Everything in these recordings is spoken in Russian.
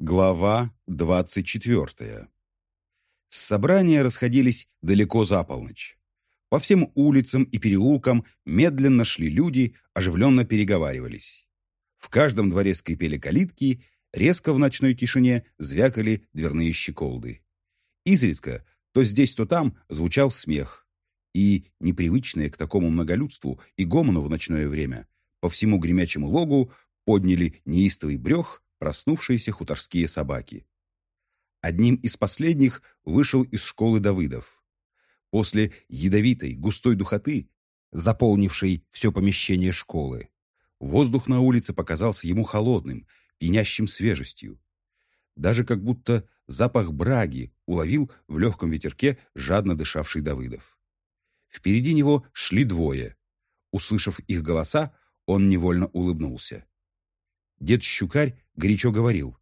Глава двадцать четвертая. С собрания расходились далеко за полночь. По всем улицам и переулкам медленно шли люди, оживленно переговаривались. В каждом дворе скрипели калитки, резко в ночной тишине звякали дверные щеколды. Изредка, то здесь, то там, звучал смех. И, непривычные к такому многолюдству и гомону в ночное время, по всему гремячему логу подняли неистовый брех проснувшиеся хуторские собаки. Одним из последних вышел из школы Давыдов. После ядовитой, густой духоты, заполнившей все помещение школы, воздух на улице показался ему холодным, пьянящим свежестью. Даже как будто запах браги уловил в легком ветерке жадно дышавший Давыдов. Впереди него шли двое. Услышав их голоса, он невольно улыбнулся. Дед Щукарь горячо говорил.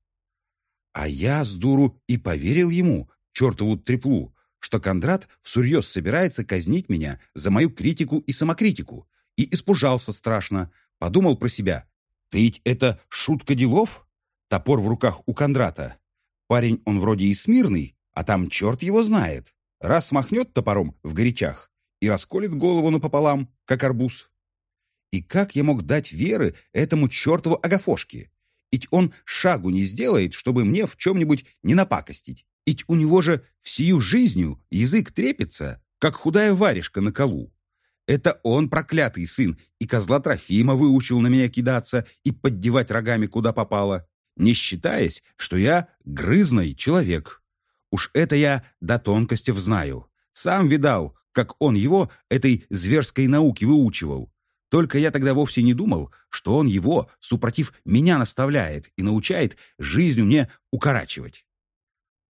А я, с дуру, и поверил ему, чертову треплу, что Кондрат всерьез собирается казнить меня за мою критику и самокритику, и испужался страшно, подумал про себя. «Ты ведь это шутка делов?» Топор в руках у Кондрата. Парень он вроде и смирный, а там черт его знает. Раз смахнет топором в горячах и расколет голову напополам, как арбуз. И как я мог дать веры этому чертову Агафошке? Ведь он шагу не сделает, чтобы мне в чем-нибудь не напакостить. Ведь у него же всю жизнью язык трепится, как худая варежка на колу. Это он, проклятый сын, и козла Трофима выучил на меня кидаться и поддевать рогами куда попало, не считаясь, что я грызный человек. Уж это я до тонкостей знаю. Сам видал, как он его этой зверской науки выучивал. Только я тогда вовсе не думал, что он его, супротив меня, наставляет и научает жизнью мне укорачивать.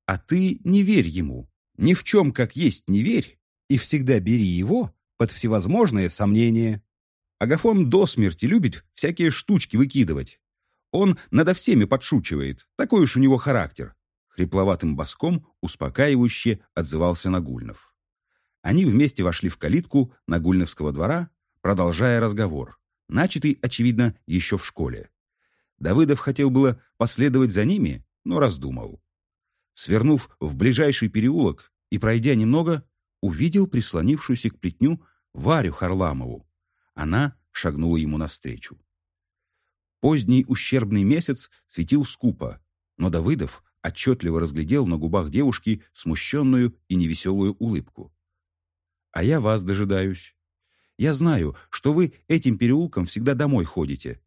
А ты не верь ему, ни в чем как есть не верь, и всегда бери его под всевозможные сомнения. Агафон до смерти любит всякие штучки выкидывать. Он надо всеми подшучивает, такой уж у него характер. Хрипловатым боском успокаивающе отзывался Нагульнов. Они вместе вошли в калитку Нагульновского двора, продолжая разговор, начатый, очевидно, еще в школе. Давыдов хотел было последовать за ними, но раздумал. Свернув в ближайший переулок и пройдя немного, увидел прислонившуюся к плетню Варю Харламову. Она шагнула ему навстречу. Поздний ущербный месяц светил скупо, но Давыдов отчетливо разглядел на губах девушки смущенную и невеселую улыбку. «А я вас дожидаюсь», я знаю, что вы этим переулком всегда домой ходите.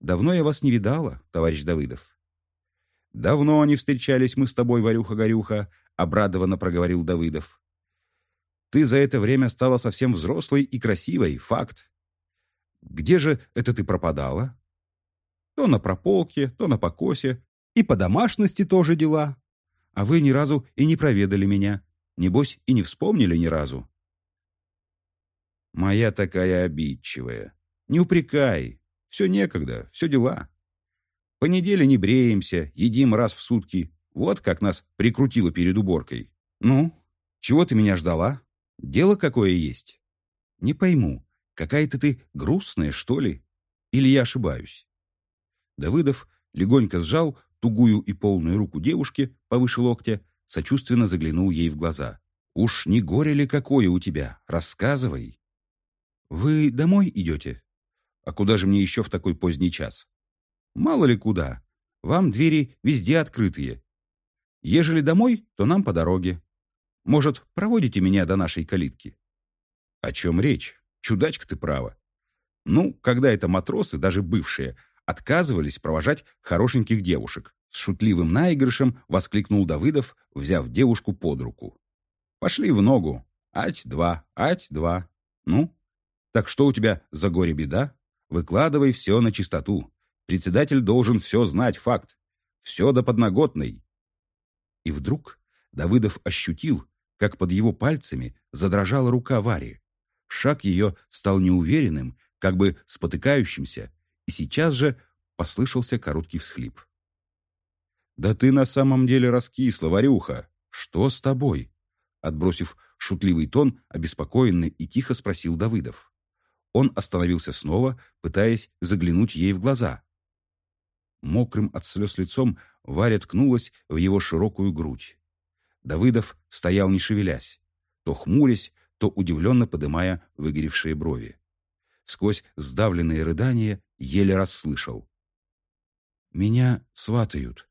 Давно я вас не видала, товарищ Давыдов». «Давно не встречались мы с тобой, Варюха-горюха», — обрадованно проговорил Давыдов. «Ты за это время стала совсем взрослой и красивой, факт. Где же это ты пропадала?» «То на прополке, то на покосе, и по домашности тоже дела. А вы ни разу и не проведали меня. Небось, и не вспомнили ни разу». Моя такая обидчивая. Не упрекай. Все некогда, все дела. По неделе не бреемся, едим раз в сутки. Вот как нас прикрутило перед уборкой. Ну, чего ты меня ждала? Дело какое есть? Не пойму, какая-то ты грустная, что ли? Или я ошибаюсь? Давыдов легонько сжал тугую и полную руку девушки повыше локтя, сочувственно заглянул ей в глаза. «Уж не горе ли какое у тебя? Рассказывай!» «Вы домой идете?» «А куда же мне еще в такой поздний час?» «Мало ли куда. Вам двери везде открытые. Ежели домой, то нам по дороге. Может, проводите меня до нашей калитки?» «О чем речь? Чудачка ты права. Ну, когда это матросы, даже бывшие, отказывались провожать хорошеньких девушек. С шутливым наигрышем воскликнул Давыдов, взяв девушку под руку. «Пошли в ногу. Ать-два, ать-два. Ну, так что у тебя за горе-беда? Выкладывай все на чистоту. Председатель должен все знать, факт. Все до подноготной. И вдруг Давыдов ощутил, как под его пальцами задрожала рука Вари. Шаг ее стал неуверенным, как бы спотыкающимся, и сейчас же послышался короткий всхлип. «Да ты на самом деле раскисла, Варюха! Что с тобой?» Отбросив шутливый тон, обеспокоенно и тихо спросил Давыдов. Он остановился снова, пытаясь заглянуть ей в глаза. Мокрым от слез лицом Варя ткнулась в его широкую грудь. Давыдов стоял не шевелясь, то хмурясь, то удивленно подымая выгоревшие брови. Сквозь сдавленные рыдания еле расслышал. «Меня сватают.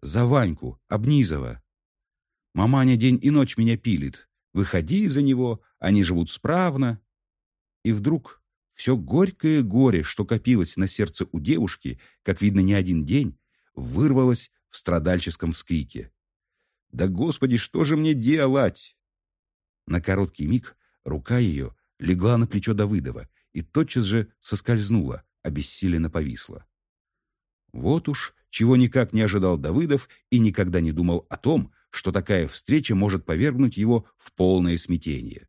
За Ваньку, Обнизова. Маманя день и ночь меня пилит. Выходи за него, они живут справно». И вдруг все горькое горе, что копилось на сердце у девушки, как видно не один день, вырвалось в страдальческом вскрике. «Да, Господи, что же мне делать?» На короткий миг рука ее легла на плечо Давыдова и тотчас же соскользнула, обессиленно повисла. Вот уж чего никак не ожидал Давыдов и никогда не думал о том, что такая встреча может повергнуть его в полное смятение.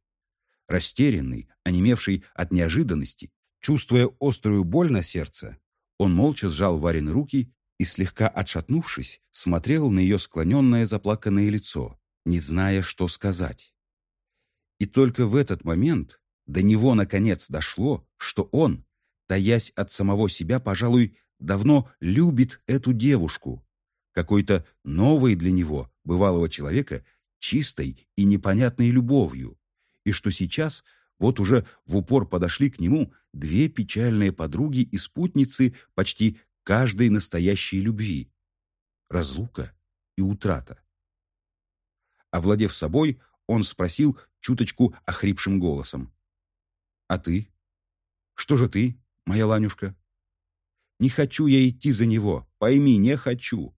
Растерянный, онемевший от неожиданности, чувствуя острую боль на сердце, он молча сжал Варины руки и, слегка отшатнувшись, смотрел на ее склоненное заплаканное лицо, не зная, что сказать. И только в этот момент до него, наконец, дошло, что он, таясь от самого себя, пожалуй, давно любит эту девушку, какой-то новой для него, бывалого человека, чистой и непонятной любовью, и что сейчас вот уже в упор подошли к нему две печальные подруги и спутницы почти каждой настоящей любви — разлука и утрата. Овладев собой, он спросил чуточку охрипшим голосом. «А ты? Что же ты, моя Ланюшка?» «Не хочу я идти за него, пойми, не хочу».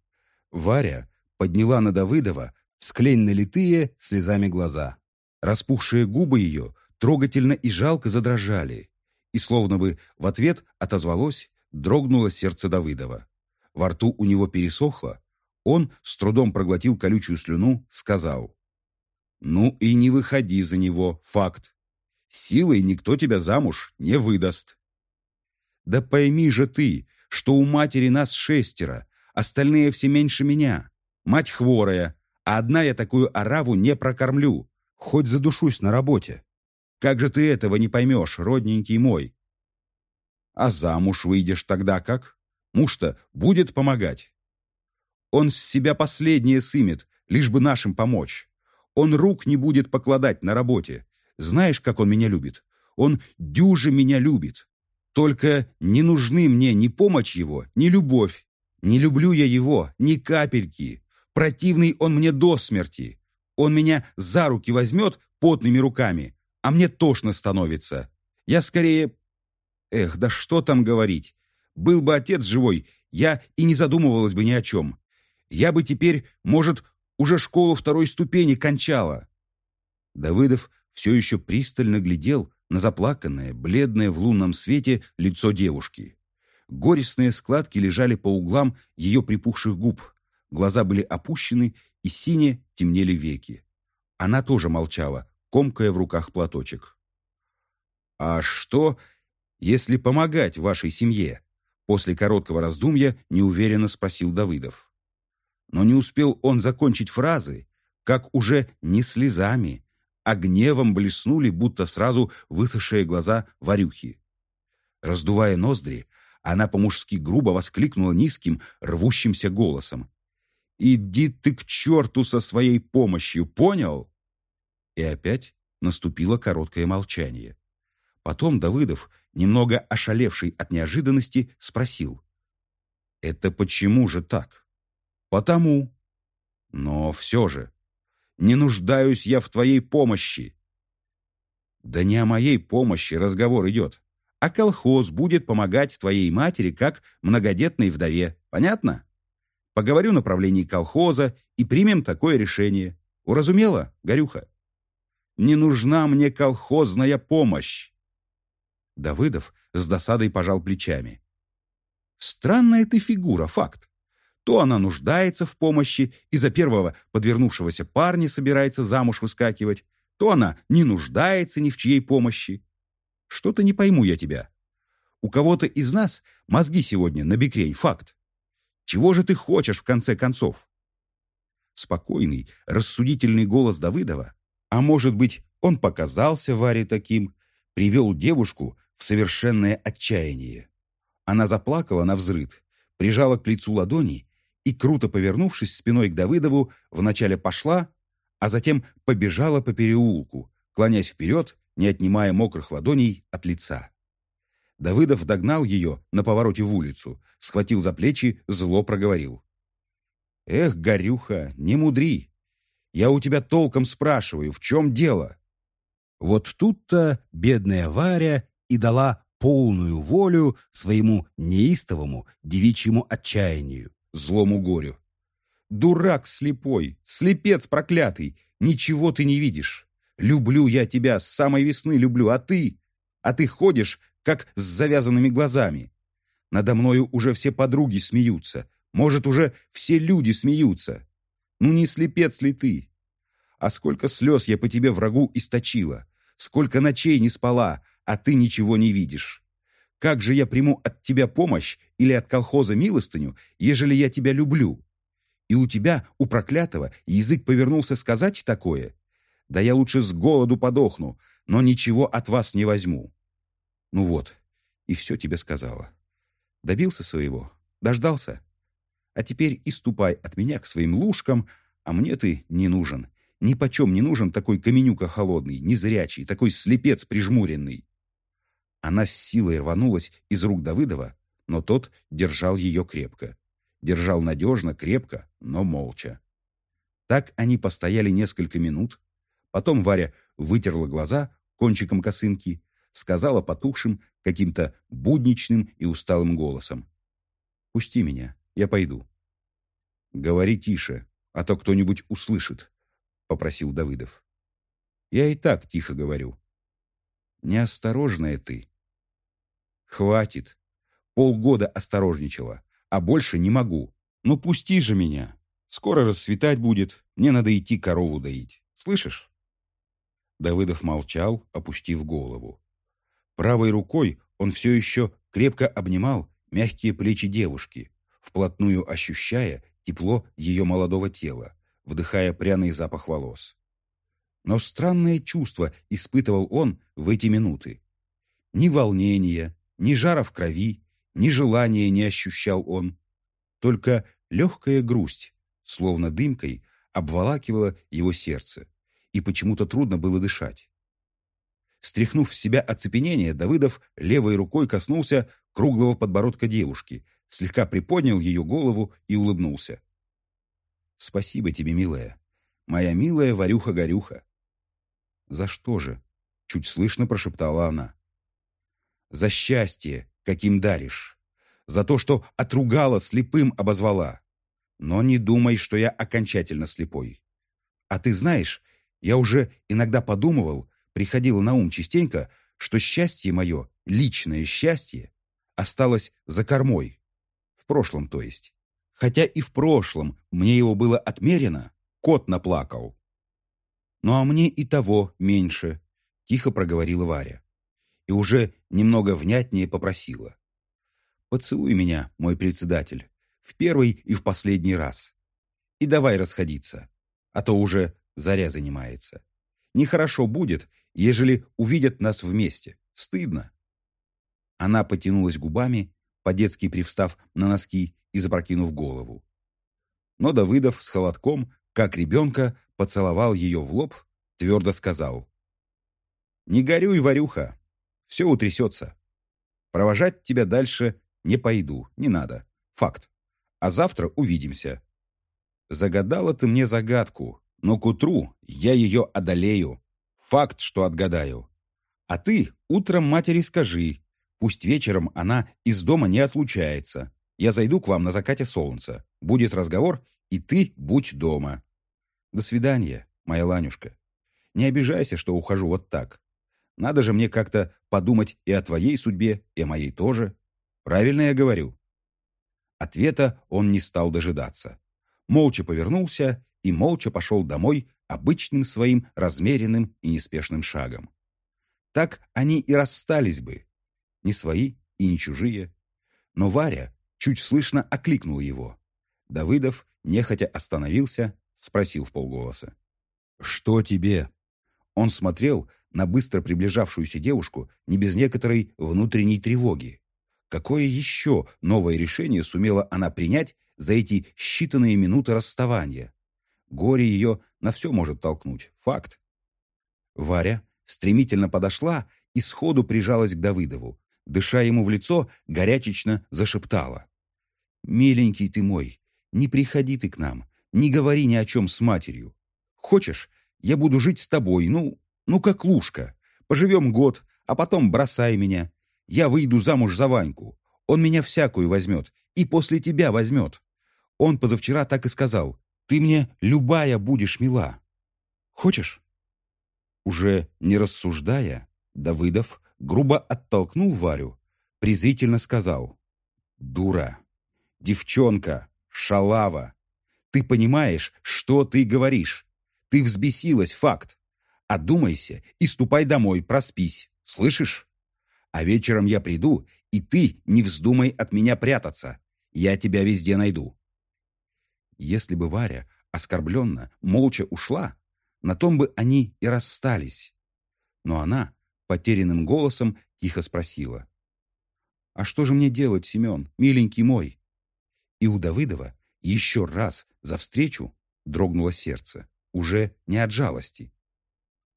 Варя подняла на Давыдова склень налитые слезами глаза. Распухшие губы ее трогательно и жалко задрожали, и словно бы в ответ отозвалось, дрогнуло сердце Давыдова. Во рту у него пересохло, он с трудом проглотил колючую слюну, сказал. Ну и не выходи за него, факт. Силой никто тебя замуж не выдаст. Да пойми же ты, что у матери нас шестеро, остальные все меньше меня. Мать хворая, а одна я такую ораву не прокормлю, хоть задушусь на работе. Как же ты этого не поймешь, родненький мой? А замуж выйдешь тогда как? Муж-то будет помогать. Он с себя последнее сымет, лишь бы нашим помочь. Он рук не будет покладать на работе. Знаешь, как он меня любит? Он дюже меня любит. Только не нужны мне ни помощь его, ни любовь. Не люблю я его, ни капельки. Противный он мне до смерти. Он меня за руки возьмет потными руками, а мне тошно становится. Я скорее... Эх, да что там говорить. Был бы отец живой, я и не задумывалась бы ни о чем. Я бы теперь, может, уже школу второй ступени кончала. Давыдов все еще пристально глядел на заплаканное, бледное в лунном свете лицо девушки. Горестные складки лежали по углам ее припухших губ, глаза были опущены и сине темнели веки. Она тоже молчала, комкая в руках платочек. «А что, если помогать вашей семье?» После короткого раздумья неуверенно спросил Давыдов. Но не успел он закончить фразы, как уже не слезами, а гневом блеснули, будто сразу высохшие глаза Варюхи. Раздувая ноздри, она по-мужски грубо воскликнула низким, рвущимся голосом. «Иди ты к черту со своей помощью, понял?» И опять наступило короткое молчание. Потом Давыдов, немного ошалевший от неожиданности, спросил. «Это почему же так?» Потому. Но все же, не нуждаюсь я в твоей помощи. Да не о моей помощи разговор идет, а колхоз будет помогать твоей матери как многодетной вдове. Понятно? Поговорю на правлении колхоза и примем такое решение. Уразумела, Горюха? Не нужна мне колхозная помощь. Давыдов с досадой пожал плечами. Странная ты фигура, факт. То она нуждается в помощи и за первого подвернувшегося парня собирается замуж выскакивать, то она не нуждается ни в чьей помощи. Что-то не пойму я тебя. У кого-то из нас мозги сегодня на бекрень, факт. Чего же ты хочешь в конце концов? Спокойный, рассудительный голос Давыдова, а может быть, он показался Варе таким, привел девушку в совершенное отчаяние. Она заплакала на взрыд, прижала к лицу ладони и, круто повернувшись спиной к Давыдову, вначале пошла, а затем побежала по переулку, клонясь вперед, не отнимая мокрых ладоней от лица. Давыдов догнал ее на повороте в улицу, схватил за плечи, зло проговорил. «Эх, Горюха, не мудри! Я у тебя толком спрашиваю, в чем дело?» Вот тут-то бедная Варя и дала полную волю своему неистовому девичьему отчаянию, злому горю. «Дурак слепой, слепец проклятый, ничего ты не видишь. Люблю я тебя, с самой весны люблю, а ты? А ты ходишь, как с завязанными глазами. Надо мною уже все подруги смеются, может, уже все люди смеются. Ну не слепец ли ты? А сколько слез я по тебе врагу источила, сколько ночей не спала, а ты ничего не видишь. Как же я приму от тебя помощь или от колхоза милостыню, ежели я тебя люблю? И у тебя, у проклятого, язык повернулся сказать такое? Да я лучше с голоду подохну, но ничего от вас не возьму. Ну вот, и все тебе сказала. Добился своего, дождался. А теперь и ступай от меня к своим лужкам, а мне ты не нужен. Ни почем не нужен такой каменюка холодный, незрячий, такой слепец прижмуренный. Она с силой рванулась из рук Давыдова, но тот держал ее крепко. Держал надежно, крепко, но молча. Так они постояли несколько минут. Потом Варя вытерла глаза кончиком косынки, сказала потухшим, каким-то будничным и усталым голосом. «Пусти меня, я пойду». «Говори тише, а то кто-нибудь услышит», — попросил Давыдов. «Я и так тихо говорю». «Неосторожная ты». «Хватит. Полгода осторожничала, а больше не могу. Ну пусти же меня. Скоро рассветать будет, мне надо идти корову доить. Слышишь?» Давыдов молчал, опустив голову. Правой рукой он все еще крепко обнимал мягкие плечи девушки, вплотную ощущая тепло ее молодого тела, вдыхая пряный запах волос. Но странное чувство испытывал он в эти минуты. Ни волнения, ни жара в крови, ни желания не ощущал он. Только легкая грусть, словно дымкой, обволакивала его сердце, и почему-то трудно было дышать. Стряхнув с себя оцепенение, Давыдов левой рукой коснулся круглого подбородка девушки, слегка приподнял ее голову и улыбнулся. «Спасибо тебе, милая. Моя милая Варюха-горюха». «За что же?» — чуть слышно прошептала она. «За счастье, каким даришь. За то, что отругала, слепым обозвала. Но не думай, что я окончательно слепой. А ты знаешь, я уже иногда подумывал, приходило на ум частенько, что счастье мое, личное счастье, осталось за кормой. В прошлом, то есть. Хотя и в прошлом мне его было отмерено, кот наплакал. «Ну а мне и того меньше», — тихо проговорила Варя. И уже немного внятнее попросила. «Поцелуй меня, мой председатель, в первый и в последний раз. И давай расходиться, а то уже заря занимается. Нехорошо будет, ежели увидят нас вместе. Стыдно. Она потянулась губами, по-детски привстав на носки и запрокинув голову. Но Давыдов с холодком, как ребенка, поцеловал ее в лоб, твердо сказал. «Не горюй, Варюха, все утрясется. Провожать тебя дальше не пойду, не надо. Факт. А завтра увидимся. Загадала ты мне загадку, но к утру я ее одолею. Факт, что отгадаю. А ты утром матери скажи, пусть вечером она из дома не отлучается. Я зайду к вам на закате солнца. Будет разговор, и ты будь дома. До свидания, моя Ланюшка. Не обижайся, что ухожу вот так. Надо же мне как-то подумать и о твоей судьбе, и о моей тоже. Правильно я говорю?» Ответа он не стал дожидаться. Молча повернулся и молча пошел домой обычным своим размеренным и неспешным шагом. Так они и расстались бы, не свои и не чужие. Но Варя чуть слышно окликнула его. Давыдов нехотя остановился, спросил в полголоса. «Что тебе?» Он смотрел на быстро приближавшуюся девушку не без некоторой внутренней тревоги. какое еще новое решение сумела она принять за эти считанные минуты расставания? Горе ее на все может толкнуть. Факт. Варя стремительно подошла и сходу прижалась к Давыдову. Дыша ему в лицо, горячечно зашептала. «Миленький ты мой, не приходи ты к нам, не говори ни о чем с матерью. Хочешь, я буду жить с тобой, ну, ну как лужка. Поживем год, а потом бросай меня. Я выйду замуж за Ваньку. Он меня всякую возьмет и после тебя возьмет. Он позавчера так и сказал. Ты мне любая будешь мила. Хочешь?» Уже не рассуждая, Давыдов грубо оттолкнул Варю, презрительно сказал. «Дура! Девчонка! Шалава! Ты понимаешь, что ты говоришь? Ты взбесилась, факт! Одумайся и ступай домой, проспись, слышишь? А вечером я приду, и ты не вздумай от меня прятаться. Я тебя везде найду». Если бы Варя оскорбленно, молча ушла, на том бы они и расстались. Но она потерянным голосом тихо спросила. «А что же мне делать, Семен, миленький мой?» И у Давыдова еще раз за встречу дрогнуло сердце, уже не от жалости.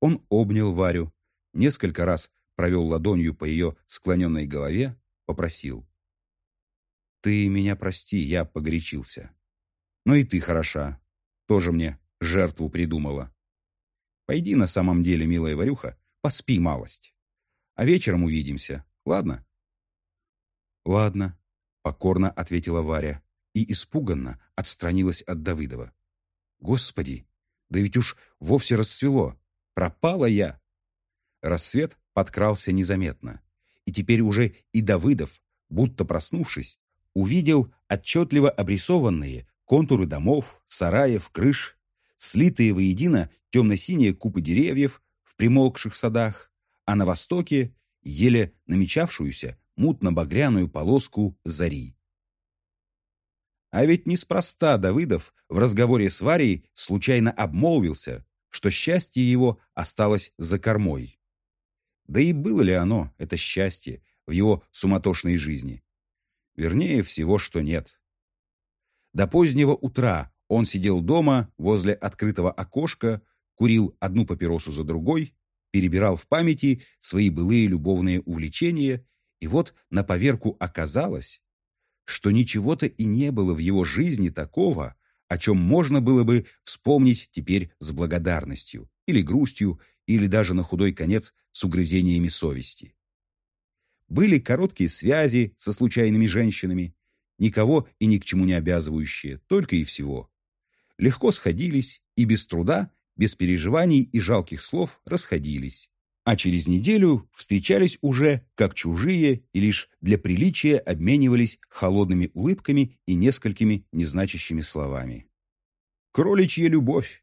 Он обнял Варю, несколько раз провел ладонью по ее склоненной голове, попросил. «Ты меня прости, я погорячился. Но и ты хороша, тоже мне жертву придумала. Пойди на самом деле, милая Варюха, поспи малость. А вечером увидимся, ладно?» «Ладно», — покорно ответила Варя и испуганно отстранилась от Давыдова. «Господи, да ведь уж вовсе расцвело. Пропала я!» Рассвет подкрался незаметно, и теперь уже и Давыдов, будто проснувшись, увидел отчетливо обрисованные контуры домов, сараев, крыш, слитые воедино темно-синие купы деревьев в примолкших садах, а на востоке еле намечавшуюся мутно-багряную полоску зари. А ведь неспроста Давыдов в разговоре с Варей случайно обмолвился, что счастье его осталось за кормой. Да и было ли оно, это счастье, в его суматошной жизни? Вернее всего, что нет. До позднего утра он сидел дома возле открытого окошка, курил одну папиросу за другой, перебирал в памяти свои былые любовные увлечения, и вот на поверку оказалось, что ничего-то и не было в его жизни такого, о чем можно было бы вспомнить теперь с благодарностью, или грустью, или даже на худой конец с угрызениями совести. Были короткие связи со случайными женщинами, никого и ни к чему не обязывающие, только и всего легко сходились и без труда, без переживаний и жалких слов расходились. А через неделю встречались уже как чужие и лишь для приличия обменивались холодными улыбками и несколькими незначащими словами. Кроличья любовь!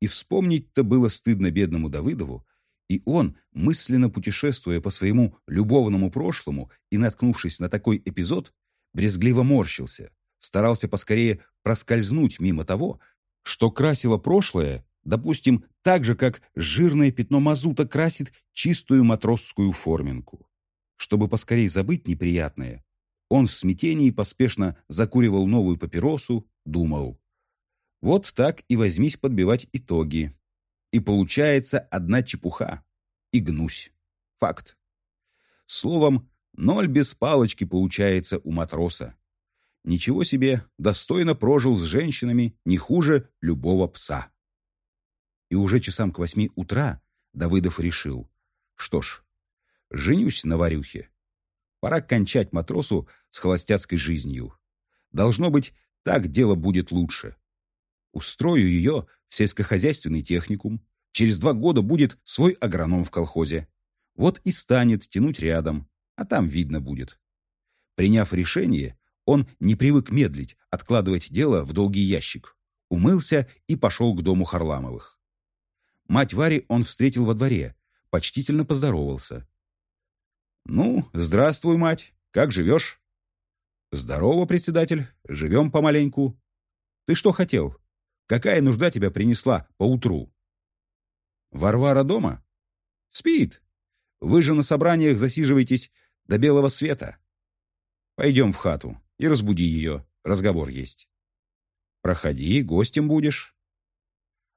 И вспомнить-то было стыдно бедному Давыдову, и он, мысленно путешествуя по своему любовному прошлому и наткнувшись на такой эпизод, брезгливо морщился, старался поскорее проскользнуть мимо того, что красило прошлое, допустим, так же, как жирное пятно мазута красит чистую матросскую форминку. Чтобы поскорей забыть неприятное, он в смятении поспешно закуривал новую папиросу, думал. Вот так и возьмись подбивать итоги. И получается одна чепуха. И гнусь. Факт. Словом, ноль без палочки получается у матроса. Ничего себе, достойно прожил с женщинами не хуже любого пса. И уже часам к восьми утра Давыдов решил, что ж, женюсь на Варюхе. Пора кончать матросу с холостяцкой жизнью. Должно быть, так дело будет лучше. Устрою ее в сельскохозяйственный техникум. Через два года будет свой агроном в колхозе. Вот и станет тянуть рядом, а там видно будет. Приняв решение, он не привык медлить, откладывать дело в долгий ящик. Умылся и пошел к дому Харламовых. Мать Вари он встретил во дворе, почтительно поздоровался. «Ну, здравствуй, мать, как живешь?» «Здорово, председатель, живем помаленьку. Ты что хотел? Какая нужда тебя принесла поутру?» «Варвара дома?» «Спит. Вы же на собраниях засиживаетесь до белого света». Пойдем в хату и разбуди ее, разговор есть. Проходи, гостем будешь.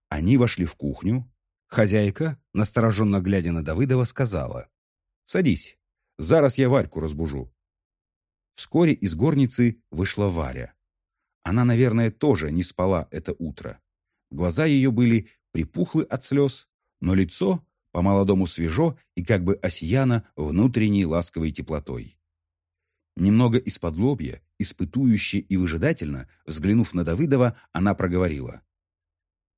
Они вошли в кухню. Хозяйка, настороженно глядя на Давыдова, сказала. «Садись, зараз я Варьку разбужу». Вскоре из горницы вышла Варя. Она, наверное, тоже не спала это утро. Глаза ее были припухлы от слез, но лицо по-молодому свежо и как бы осияно внутренней ласковой теплотой. Немного из-под лобья, испытующе и выжидательно, взглянув на Давыдова, она проговорила.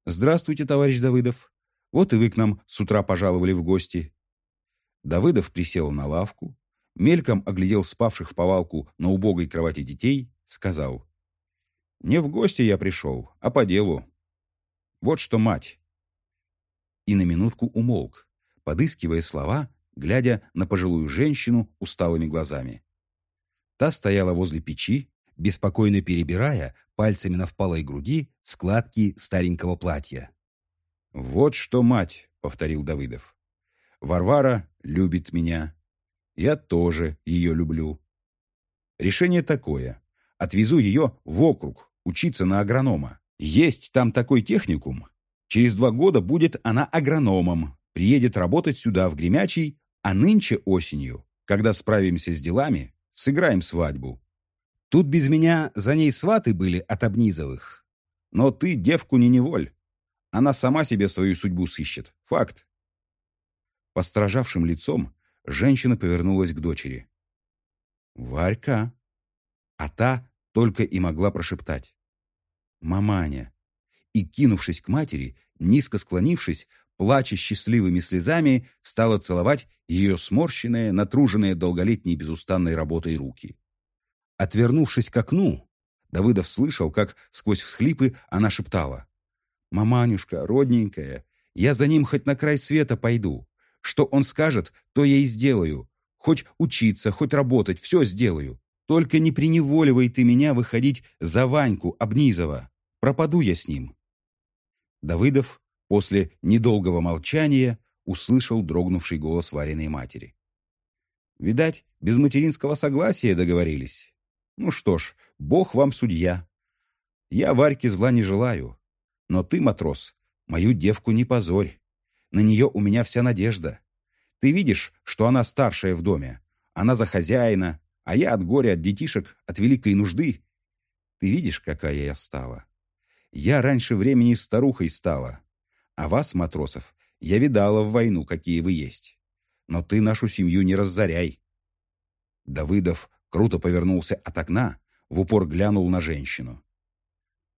«Здравствуйте, товарищ Давыдов. Вот и вы к нам с утра пожаловали в гости». Давыдов присел на лавку, мельком оглядел спавших в повалку на убогой кровати детей, сказал. «Не в гости я пришел, а по делу. Вот что, мать!» И на минутку умолк, подыскивая слова, глядя на пожилую женщину усталыми глазами. Та стояла возле печи, беспокойно перебирая пальцами на впалой груди складки старенького платья. «Вот что, мать!» — повторил Давыдов. «Варвара любит меня. Я тоже ее люблю. Решение такое. Отвезу ее в округ учиться на агронома. Есть там такой техникум. Через два года будет она агрономом. Приедет работать сюда, в Гремячий, а нынче осенью, когда справимся с делами, сыграем свадьбу. Тут без меня за ней сваты были от Обнизовых. Но ты девку не неволь. Она сама себе свою судьбу сыщет. Факт. Постражавшим лицом женщина повернулась к дочери. «Варька!» А та только и могла прошептать. «Маманя!» И, кинувшись к матери, низко склонившись, плача счастливыми слезами, стала целовать ее сморщенные, натруженные долголетней безустанной работой руки. Отвернувшись к окну, Давыдов слышал, как сквозь всхлипы она шептала. «Маманюшка, родненькая, я за ним хоть на край света пойду. Что он скажет, то я и сделаю. Хоть учиться, хоть работать, все сделаю. Только не приневоливай ты меня выходить за Ваньку Обнизова. Пропаду я с ним». Давыдов После недолгого молчания услышал дрогнувший голос Вариной матери. «Видать, без материнского согласия договорились. Ну что ж, Бог вам судья. Я Варьке зла не желаю. Но ты, матрос, мою девку не позорь. На нее у меня вся надежда. Ты видишь, что она старшая в доме. Она за хозяина, а я от горя, от детишек, от великой нужды. Ты видишь, какая я стала? Я раньше времени старухой стала. А вас, матросов, я видала в войну, какие вы есть. Но ты нашу семью не разоряй. Давыдов круто повернулся от окна, в упор глянул на женщину.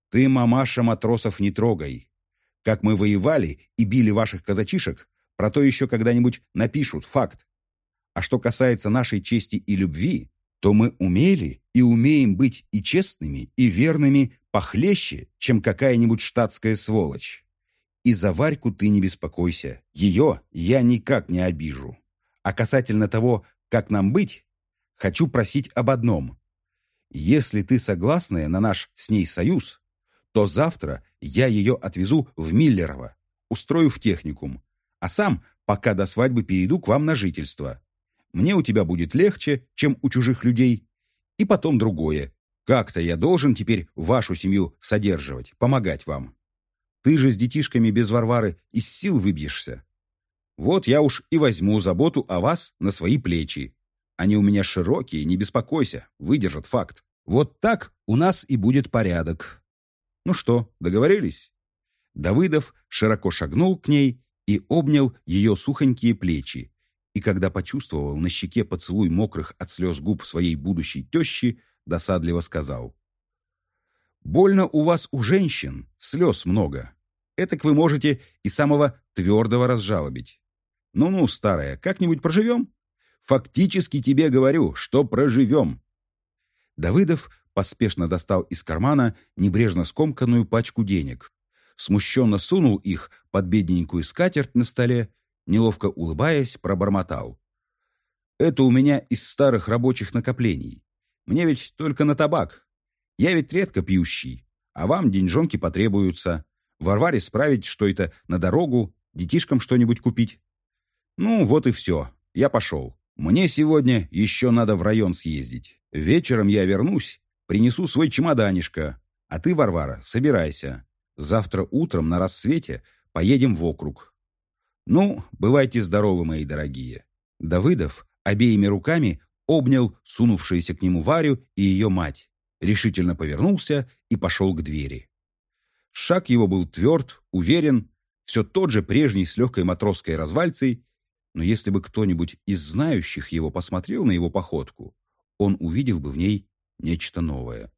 Ты, мамаша, матросов не трогай. Как мы воевали и били ваших казачишек, про то еще когда-нибудь напишут, факт. А что касается нашей чести и любви, то мы умели и умеем быть и честными, и верными похлеще, чем какая-нибудь штатская сволочь. И за Варьку ты не беспокойся. Ее я никак не обижу. А касательно того, как нам быть, хочу просить об одном. Если ты согласная на наш с ней союз, то завтра я ее отвезу в Миллерово, устрою в техникум, а сам пока до свадьбы перейду к вам на жительство. Мне у тебя будет легче, чем у чужих людей. И потом другое. Как-то я должен теперь вашу семью содерживать, помогать вам. Ты же с детишками без Варвары из сил выбьешься. Вот я уж и возьму заботу о вас на свои плечи. Они у меня широкие, не беспокойся, выдержат факт. Вот так у нас и будет порядок. Ну что, договорились?» Давыдов широко шагнул к ней и обнял ее сухонькие плечи, и когда почувствовал на щеке поцелуй мокрых от слез губ своей будущей тещи, досадливо сказал. Больно у вас у женщин, слез много. Этак вы можете и самого твердого разжалобить. Ну-ну, старая, как-нибудь проживем? Фактически тебе говорю, что проживем. Давыдов поспешно достал из кармана небрежно скомканную пачку денег, смущенно сунул их под бедненькую скатерть на столе, неловко улыбаясь, пробормотал. «Это у меня из старых рабочих накоплений. Мне ведь только на табак, я ведь редко пьющий, а вам деньжонки потребуются. Варваре справить что это на дорогу, детишкам что-нибудь купить. Ну, вот и все. Я пошел. Мне сегодня еще надо в район съездить. Вечером я вернусь, принесу свой чемоданишко, а ты, Варвара, собирайся. Завтра утром на рассвете поедем в округ. Ну, бывайте здоровы, мои дорогие. Давыдов обеими руками обнял сунувшуюся к нему Варю и ее мать, решительно повернулся и пошел к двери. Шаг его был тверд, уверен, все тот же прежний с легкой матросской развальцей, но если бы кто-нибудь из знающих его посмотрел на его походку, он увидел бы в ней нечто новое.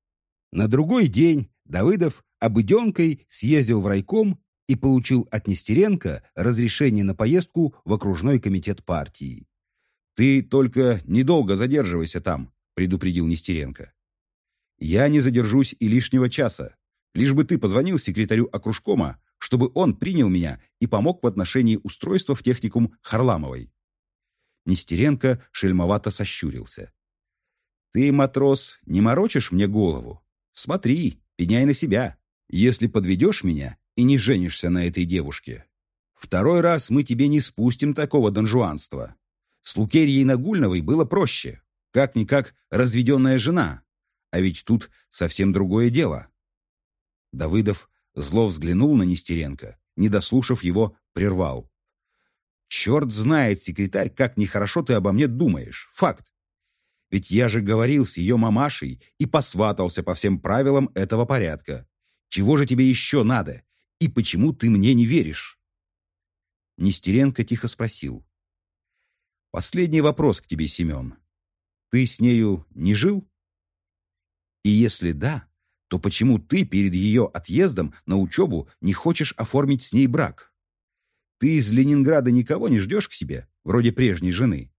На другой день Давыдов обыденкой съездил в райком и получил от Нестеренко разрешение на поездку в окружной комитет партии. «Ты только недолго задерживайся там», — предупредил Нестеренко. «Я не задержусь и лишнего часа. Лишь бы ты позвонил секретарю окружкома, чтобы он принял меня и помог в отношении устройства в техникум Харламовой». Нестеренко шельмовато сощурился. «Ты, матрос, не морочишь мне голову? Смотри, пеняй на себя. Если подведешь меня и не женишься на этой девушке, второй раз мы тебе не спустим такого донжуанства. С Лукерьей Нагульновой было проще. Как-никак разведенная жена. А ведь тут совсем другое дело». Давыдов зло взглянул на Нестеренко, не дослушав его, прервал. «Черт знает, секретарь, как нехорошо ты обо мне думаешь. Факт. Ведь я же говорил с ее мамашей и посватался по всем правилам этого порядка. Чего же тебе еще надо? И почему ты мне не веришь?» Нестеренко тихо спросил. «Последний вопрос к тебе, Семен. Ты с нею не жил? И если да, то почему ты перед ее отъездом на учебу не хочешь оформить с ней брак? Ты из Ленинграда никого не ждешь к себе, вроде прежней жены?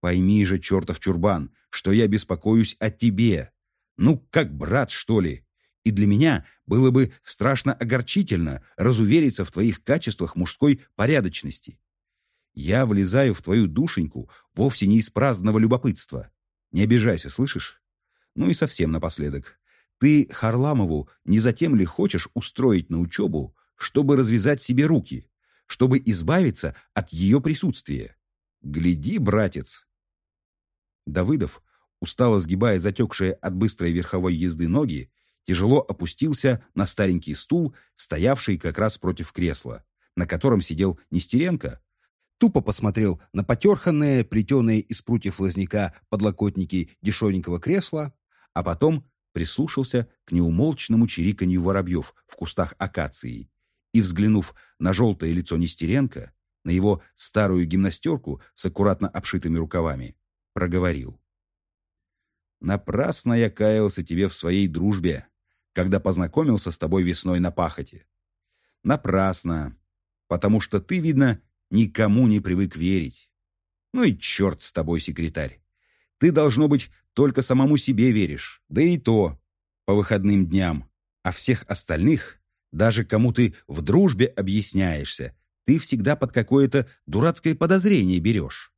Пойми же, чертов чурбан, что я беспокоюсь о тебе. Ну, как брат, что ли. И для меня было бы страшно огорчительно разувериться в твоих качествах мужской порядочности. Я влезаю в твою душеньку вовсе не из праздного любопытства. Не обижайся, слышишь? Ну и совсем напоследок. Ты Харламову не затем ли хочешь устроить на учебу, чтобы развязать себе руки, чтобы избавиться от ее присутствия? Гляди, братец, Давыдов, устало сгибая затекшие от быстрой верховой езды ноги, тяжело опустился на старенький стул, стоявший как раз против кресла, на котором сидел Нестеренко, тупо посмотрел на потерханные, плетеные из прутьев лозняка подлокотники дешевенького кресла, а потом прислушался к неумолчному чириканью воробьев в кустах акации и, взглянув на желтое лицо Нестеренко, на его старую гимнастерку с аккуратно обшитыми рукавами, проговорил. «Напрасно я каялся тебе в своей дружбе, когда познакомился с тобой весной на пахоте. Напрасно, потому что ты, видно, никому не привык верить. Ну и черт с тобой, секретарь. Ты, должно быть, только самому себе веришь, да и то по выходным дням. А всех остальных, даже кому ты в дружбе объясняешься, ты всегда под какое-то дурацкое подозрение берешь.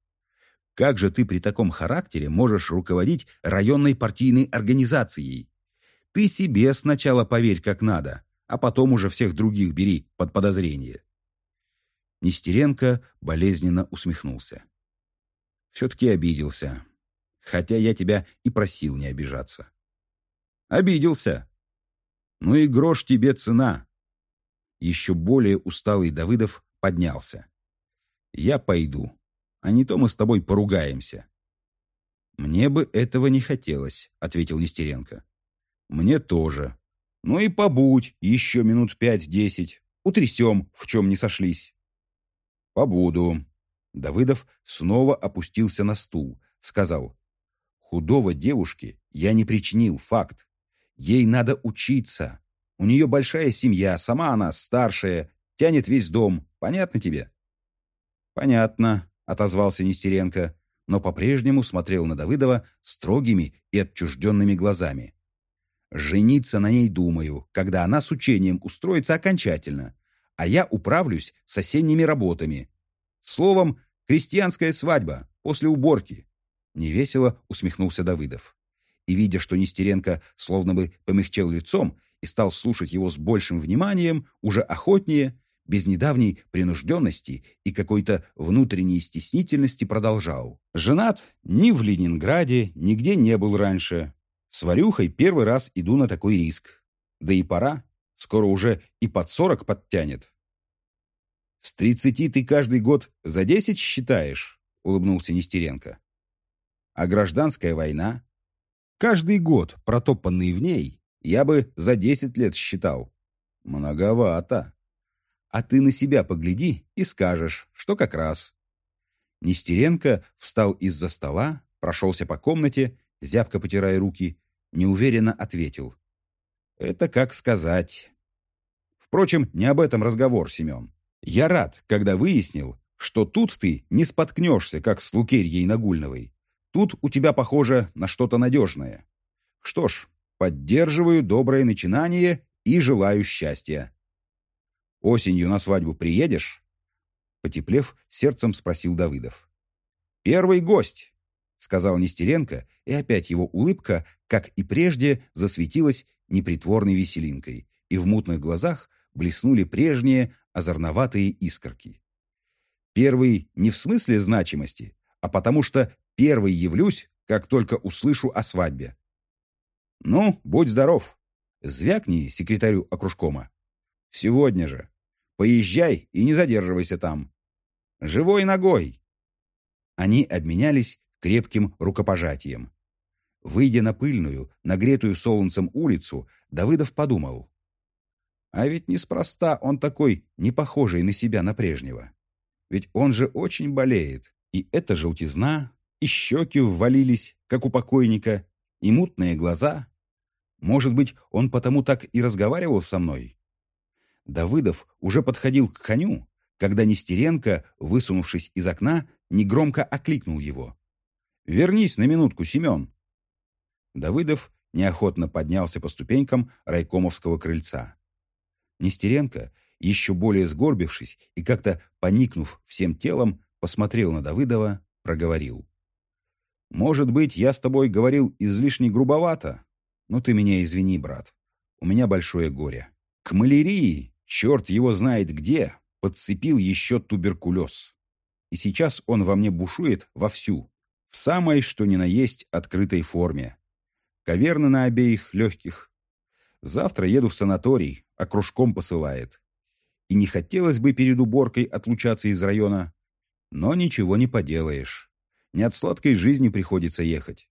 Как же ты при таком характере можешь руководить районной партийной организацией? Ты себе сначала поверь как надо, а потом уже всех других бери под подозрение. Нестеренко болезненно усмехнулся. Все-таки обиделся. Хотя я тебя и просил не обижаться. Обиделся. Ну и грош тебе цена. Еще более усталый Давыдов поднялся. Я пойду а не то мы с тобой поругаемся». «Мне бы этого не хотелось», — ответил Нестеренко. «Мне тоже. Ну и побудь еще минут пять-десять. Утрясем, в чем не сошлись». «Побуду». Давыдов снова опустился на стул, сказал. «Худого девушке я не причинил, факт. Ей надо учиться. У нее большая семья, сама она старшая, тянет весь дом. Понятно тебе?» «Понятно», — отозвался Нестеренко, но по-прежнему смотрел на Давыдова строгими и отчужденными глазами. «Жениться на ней думаю, когда она с учением устроится окончательно, а я управлюсь с осенними работами. Словом, крестьянская свадьба после уборки». Невесело усмехнулся Давыдов. И, видя, что Нестеренко словно бы помягчел лицом и стал слушать его с большим вниманием, уже охотнее, без недавней принужденности и какой-то внутренней стеснительности продолжал. «Женат ни в Ленинграде, нигде не был раньше. С Варюхой первый раз иду на такой риск. Да и пора, скоро уже и под сорок подтянет». «С тридцати ты каждый год за десять считаешь?» — улыбнулся Нестеренко. «А гражданская война? Каждый год, протопанный в ней, я бы за десять лет считал. Многовато. А ты на себя погляди и скажешь, что как раз. Нестеренко встал из-за стола, прошелся по комнате, зябко потирая руки, неуверенно ответил. Это как сказать. Впрочем, не об этом разговор, Семен. Я рад, когда выяснил, что тут ты не споткнешься, как с Лукерьей Нагульновой. Тут у тебя похоже на что-то надежное. Что ж, Поддерживаю доброе начинание и желаю счастья. Осенью на свадьбу приедешь? Потеплев, сердцем спросил Давыдов. Первый гость, сказал Нестеренко, и опять его улыбка, как и прежде, засветилась непритворной веселинкой, и в мутных глазах блеснули прежние озорноватые искорки. Первый не в смысле значимости, а потому что первый явлюсь, как только услышу о свадьбе. «Ну, будь здоров. Звякни секретарю окружкома. Сегодня же. Поезжай и не задерживайся там. Живой ногой!» Они обменялись крепким рукопожатием. Выйдя на пыльную, нагретую солнцем улицу, Давыдов подумал. А ведь неспроста он такой, не похожий на себя на прежнего. Ведь он же очень болеет, и эта желтизна, и щеки ввалились, как у покойника, и мутные глаза. Может быть, он потому так и разговаривал со мной? Давыдов уже подходил к коню, когда Нестеренко, высунувшись из окна, негромко окликнул его. «Вернись на минутку, Семен!» Давыдов неохотно поднялся по ступенькам райкомовского крыльца. Нестеренко, еще более сгорбившись и как-то поникнув всем телом, посмотрел на Давыдова, проговорил. Может быть, я с тобой говорил излишне грубовато, но ты меня извини, брат. У меня большое горе. К малярии, черт его знает где, подцепил еще туберкулез. И сейчас он во мне бушует вовсю, в самой, что ни на есть, открытой форме. Каверны на обеих легких. Завтра еду в санаторий, а кружком посылает. И не хотелось бы перед уборкой отлучаться из района, но ничего не поделаешь. Не от сладкой жизни приходится ехать.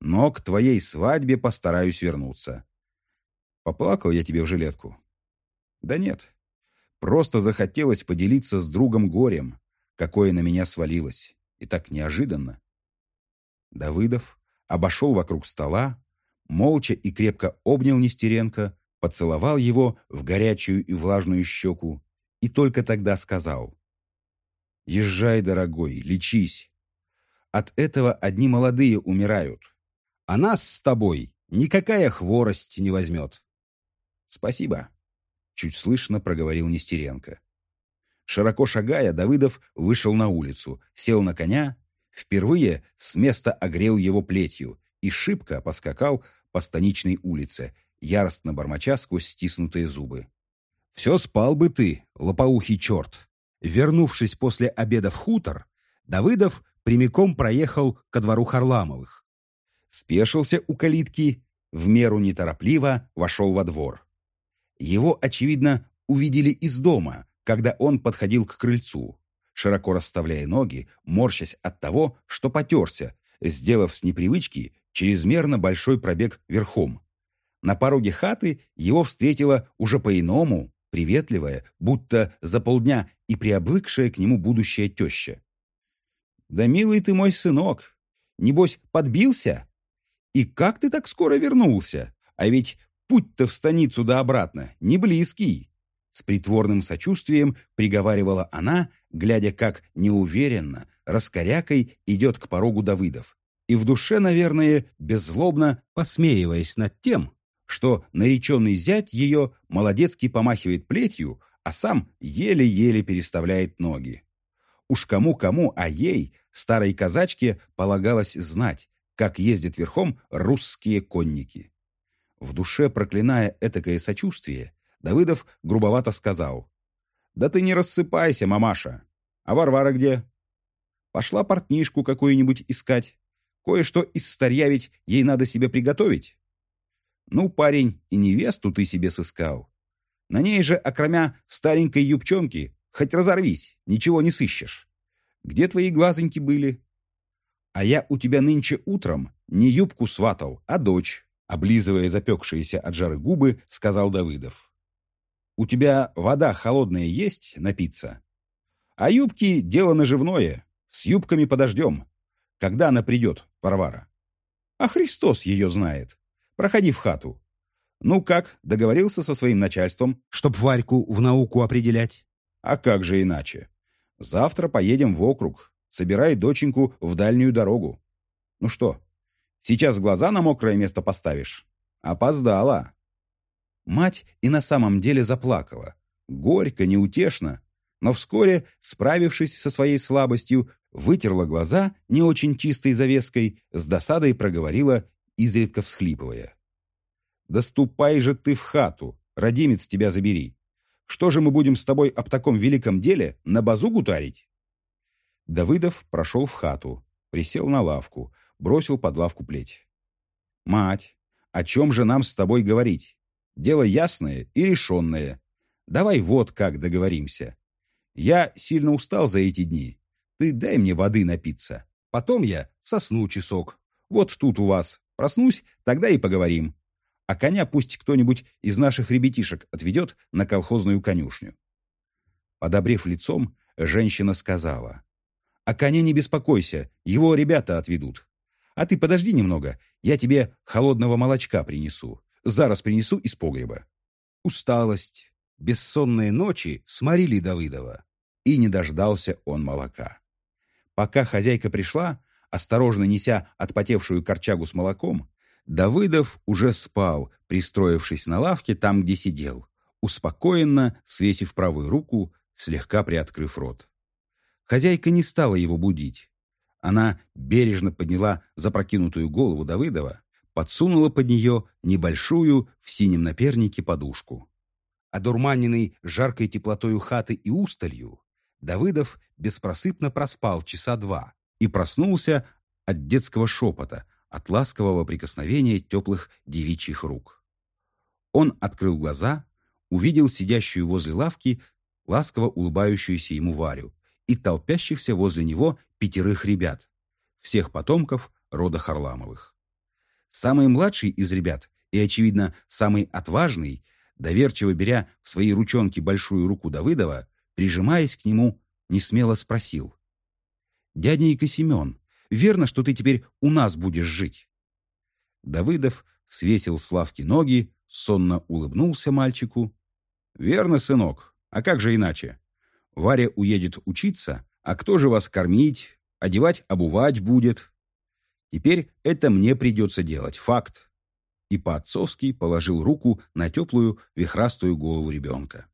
Но к твоей свадьбе постараюсь вернуться. Поплакал я тебе в жилетку? Да нет. Просто захотелось поделиться с другом горем, какое на меня свалилось. И так неожиданно. Давыдов обошел вокруг стола, молча и крепко обнял Нестеренко, поцеловал его в горячую и влажную щеку и только тогда сказал. «Езжай, дорогой, лечись. От этого одни молодые умирают, а нас с тобой никакая хворость не возьмет». «Спасибо», — чуть слышно проговорил Нестеренко. Широко шагая, Давыдов вышел на улицу, сел на коня, впервые с места огрел его плетью и шибко поскакал по станичной улице, яростно бормоча сквозь стиснутые зубы. «Все спал бы ты, лопоухий черт!» Вернувшись после обеда в хутор, Давыдов прямиком проехал ко двору Харламовых. Спешился у калитки, в меру неторопливо вошел во двор. Его, очевидно, увидели из дома, когда он подходил к крыльцу, широко расставляя ноги, морщась от того, что потерся, сделав с непривычки чрезмерно большой пробег верхом. На пороге хаты его встретила уже по-иному, приветливая, будто за полдня и приобвыкшая к нему будущая теща. Да милый ты мой сынок, небось, подбился? И как ты так скоро вернулся? А ведь путь-то в станицу да обратно не близкий. С притворным сочувствием приговаривала она, глядя, как неуверенно, раскорякой идет к порогу Давыдов. И в душе, наверное, беззлобно посмеиваясь над тем, что нареченный зять ее молодецки помахивает плетью, а сам еле-еле переставляет ноги. Уж кому-кому, а ей, старой казачке, полагалось знать, как ездят верхом русские конники. В душе проклиная этакое сочувствие, Давыдов грубовато сказал, Да ты не рассыпайся, мамаша. А Варвара где? Пошла портнишку какую-нибудь искать. Кое-что из старья ведь ей надо себе приготовить. Ну, парень, и невесту ты себе сыскал. На ней же, окромя старенькой юбчонки, хоть разорвись, ничего не сыщешь. Где твои глазоньки были? А я у тебя нынче утром не юбку сватал, а дочь, облизывая запекшиеся от жары губы, сказал Давыдов. У тебя вода холодная есть напиться? А юбки — дело наживное. С юбками подождем. Когда она придет, Варвара? А Христос ее знает. Проходи в хату. Ну как, договорился со своим начальством, чтоб Варьку в науку определять? А как же иначе? Завтра поедем в округ. Собирай доченьку в дальнюю дорогу. Ну что, сейчас глаза на мокрое место поставишь? Опоздала. Мать и на самом деле заплакала. Горько, неутешно. Но вскоре, справившись со своей слабостью, вытерла глаза не очень чистой завеской, с досадой проговорила, изредка всхлипывая. «Да ступай же ты в хату, родимец тебя забери. Что же мы будем с тобой об таком великом деле на базу гутарить?» Давыдов прошел в хату, присел на лавку, бросил под лавку плеть. «Мать, о чем же нам с тобой говорить? Дело ясное и решенное. Давай вот как договоримся. Я сильно устал за эти дни. Ты дай мне воды напиться. Потом я сосну часок. Вот тут у вас. Проснусь, тогда и поговорим. А коня пусть кто-нибудь из наших ребятишек отведет на колхозную конюшню». Подобрев лицом, женщина сказала. О коне не беспокойся, его ребята отведут. А ты подожди немного, я тебе холодного молочка принесу. Зараз принесу из погреба. Усталость, бессонные ночи сморили Давыдова, и не дождался он молока. Пока хозяйка пришла, осторожно неся отпотевшую корчагу с молоком, Давыдов уже спал, пристроившись на лавке там, где сидел, успокоенно свесив правую руку, слегка приоткрыв рот. Хозяйка не стала его будить. Она бережно подняла запрокинутую голову Давыдова, подсунула под нее небольшую в синем напернике подушку. Одурманенный жаркой теплотою хаты и усталью, Давыдов беспросыпно проспал часа два и проснулся от детского шепота, от ласкового прикосновения теплых девичьих рук. Он открыл глаза, увидел сидящую возле лавки ласково улыбающуюся ему Варю и толпящихся возле него пятерых ребят, всех потомков рода Харламовых. Самый младший из ребят и, очевидно, самый отважный, доверчиво беря в свои ручонки большую руку Давыдова, прижимаясь к нему, несмело спросил. «Дяденька Семен, верно, что ты теперь у нас будешь жить?» Давыдов свесил с ноги, сонно улыбнулся мальчику. «Верно, сынок. А как же иначе? Варя уедет учиться, а кто же вас кормить, одевать, обувать будет? Теперь это мне придется делать, факт. И по-отцовски положил руку на теплую вихрастую голову ребенка.